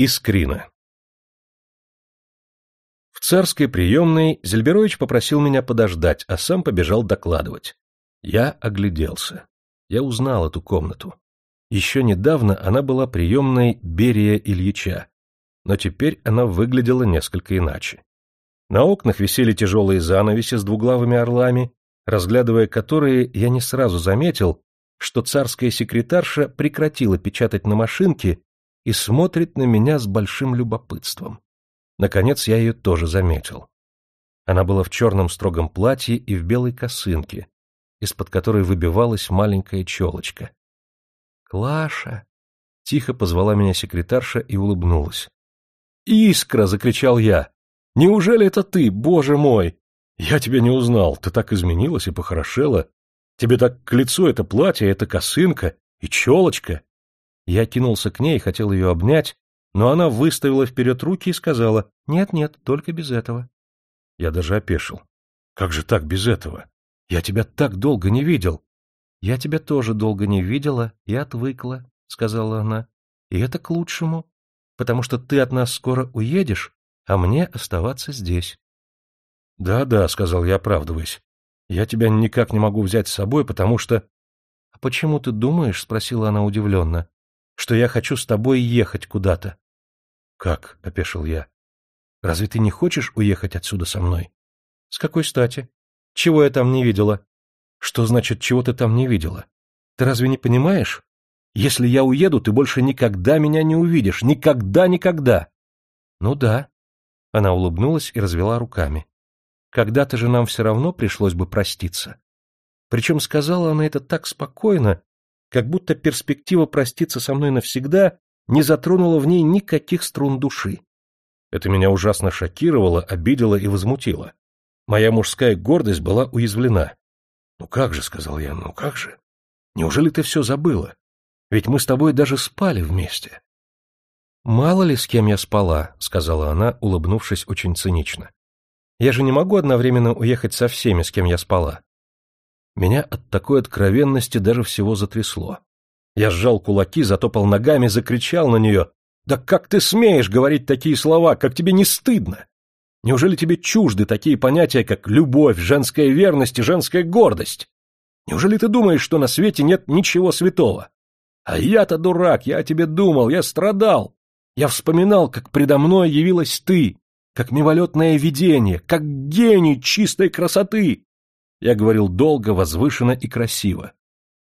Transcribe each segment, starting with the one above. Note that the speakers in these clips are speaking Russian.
Искрина В царской приемной Зельберович попросил меня подождать, а сам побежал докладывать. Я огляделся. Я узнал эту комнату. Еще недавно она была приемной Берия Ильича, но теперь она выглядела несколько иначе. На окнах висели тяжелые занавеси с двуглавыми орлами, разглядывая которые, я не сразу заметил, что царская секретарша прекратила печатать на машинке и смотрит на меня с большим любопытством. Наконец я ее тоже заметил. Она была в черном строгом платье и в белой косынке, из-под которой выбивалась маленькая челочка. «Клаша!» — тихо позвала меня секретарша и улыбнулась. «Искра!» — закричал я. «Неужели это ты, боже мой? Я тебя не узнал, ты так изменилась и похорошела. Тебе так к лицу это платье, эта косынка и челочка». Я кинулся к ней хотел ее обнять, но она выставила вперед руки и сказала «Нет-нет, только без этого». Я даже опешил. «Как же так без этого? Я тебя так долго не видел. — Я тебя тоже долго не видела и отвыкла, — сказала она. — И это к лучшему, потому что ты от нас скоро уедешь, а мне оставаться здесь. «Да, — Да-да, — сказал я, оправдываясь. — Я тебя никак не могу взять с собой, потому что... — А почему ты думаешь, — спросила она удивленно, — что я хочу с тобой ехать куда-то? — Как? — опешил я. — Разве ты не хочешь уехать отсюда со мной? — С какой стати? Чего я там не видела? Что значит, чего ты там не видела? Ты разве не понимаешь? Если я уеду, ты больше никогда меня не увидишь. Никогда-никогда. Ну да. Она улыбнулась и развела руками. Когда-то же нам все равно пришлось бы проститься. Причем сказала она это так спокойно, как будто перспектива проститься со мной навсегда не затронула в ней никаких струн души. Это меня ужасно шокировало, обидело и возмутило. Моя мужская гордость была уязвлена. «Ну как же», — сказал я, — «ну как же? Неужели ты все забыла? Ведь мы с тобой даже спали вместе». «Мало ли с кем я спала», — сказала она, улыбнувшись очень цинично. «Я же не могу одновременно уехать со всеми, с кем я спала». Меня от такой откровенности даже всего затрясло. Я сжал кулаки, затопал ногами, закричал на нее. «Да как ты смеешь говорить такие слова? Как тебе не стыдно? Неужели тебе чужды такие понятия, как любовь, женская верность и женская гордость? Неужели ты думаешь, что на свете нет ничего святого? А я-то дурак, я о тебе думал, я страдал. Я вспоминал, как предо мной явилась ты, как мимолетное видение, как гений чистой красоты. Я говорил долго, возвышенно и красиво.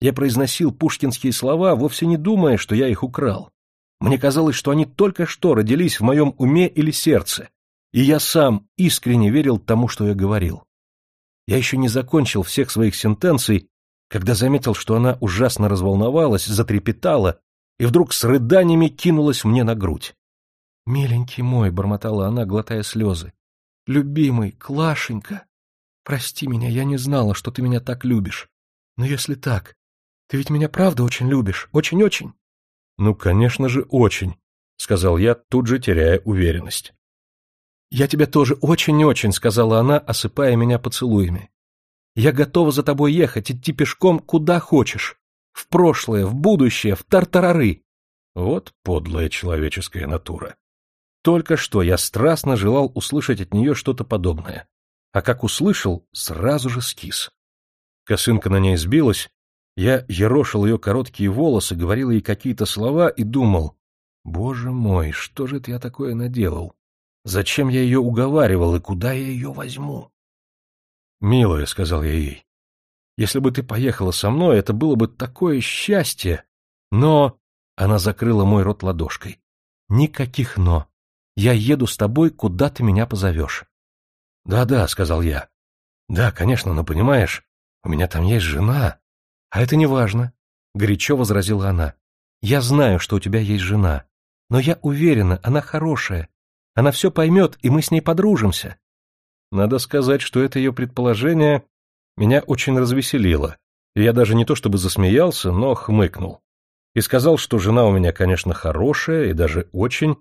Я произносил пушкинские слова, вовсе не думая, что я их украл. Мне казалось, что они только что родились в моем уме или сердце, и я сам искренне верил тому, что я говорил. Я еще не закончил всех своих сентенций, когда заметил, что она ужасно разволновалась, затрепетала и вдруг с рыданиями кинулась мне на грудь. «Миленький мой», — бормотала она, глотая слезы, — «любимый, Клашенька, прости меня, я не знала, что ты меня так любишь. Но если так, ты ведь меня правда очень любишь, очень-очень?» «Ну, конечно же, очень», — сказал я, тут же теряя уверенность. «Я тебя тоже очень-очень», — сказала она, осыпая меня поцелуями. «Я готова за тобой ехать, идти пешком куда хочешь. В прошлое, в будущее, в тартарары». Вот подлая человеческая натура. Только что я страстно желал услышать от нее что-то подобное. А как услышал, сразу же скис. Косынка на ней сбилась, я ерошил ее короткие волосы, говорил ей какие-то слова и думал, «Боже мой, что же это я такое наделал? Зачем я ее уговаривал и куда я ее возьму? «Милая», — сказал я ей, — «если бы ты поехала со мной, это было бы такое счастье, но...» Она закрыла мой рот ладошкой. «Никаких «но». Я еду с тобой, куда ты меня позовешь». «Да-да», — сказал я. «Да, конечно, но понимаешь, у меня там есть жена». «А это не важно», — горячо возразила она. «Я знаю, что у тебя есть жена, но я уверена, она хорошая, она все поймет, и мы с ней подружимся. Надо сказать, что это ее предположение меня очень развеселило. Я даже не то чтобы засмеялся, но хмыкнул. И сказал, что жена у меня, конечно, хорошая и даже очень,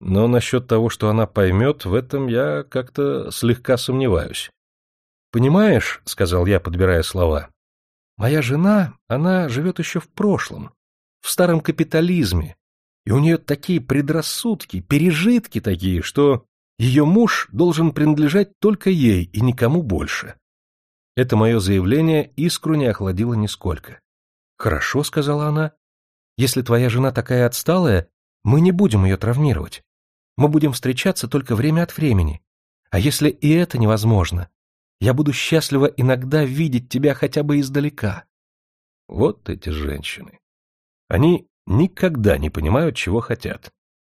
но насчет того, что она поймет, в этом я как-то слегка сомневаюсь. «Понимаешь», — сказал я, подбирая слова, — «моя жена, она живет еще в прошлом, в старом капитализме, И у нее такие предрассудки, пережитки такие, что ее муж должен принадлежать только ей и никому больше. Это мое заявление искру не охладило нисколько. «Хорошо», — сказала она, — «если твоя жена такая отсталая, мы не будем ее травмировать. Мы будем встречаться только время от времени. А если и это невозможно, я буду счастлива иногда видеть тебя хотя бы издалека». Вот эти женщины. Они никогда не понимают, чего хотят.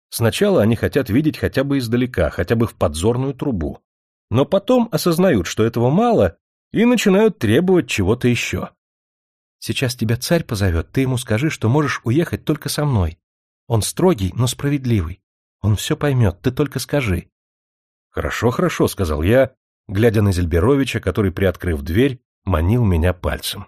Сначала они хотят видеть хотя бы издалека, хотя бы в подзорную трубу. Но потом осознают, что этого мало, и начинают требовать чего-то еще. Сейчас тебя царь позовет, ты ему скажи, что можешь уехать только со мной. Он строгий, но справедливый. Он все поймет, ты только скажи. Хорошо, хорошо, сказал я, глядя на Зельберовича, который, приоткрыв дверь, манил меня пальцем.